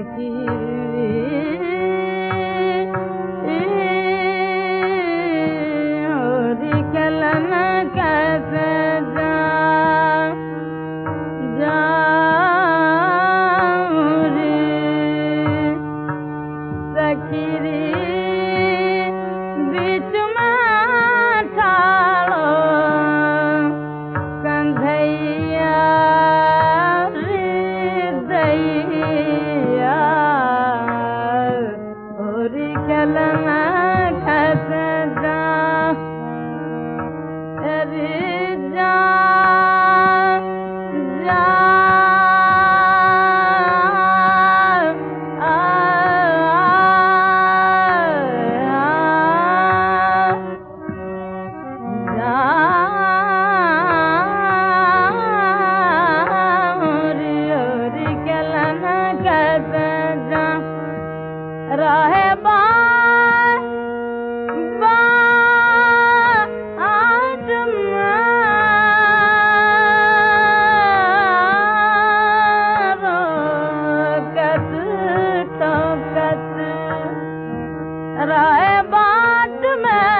aquí. है बात में।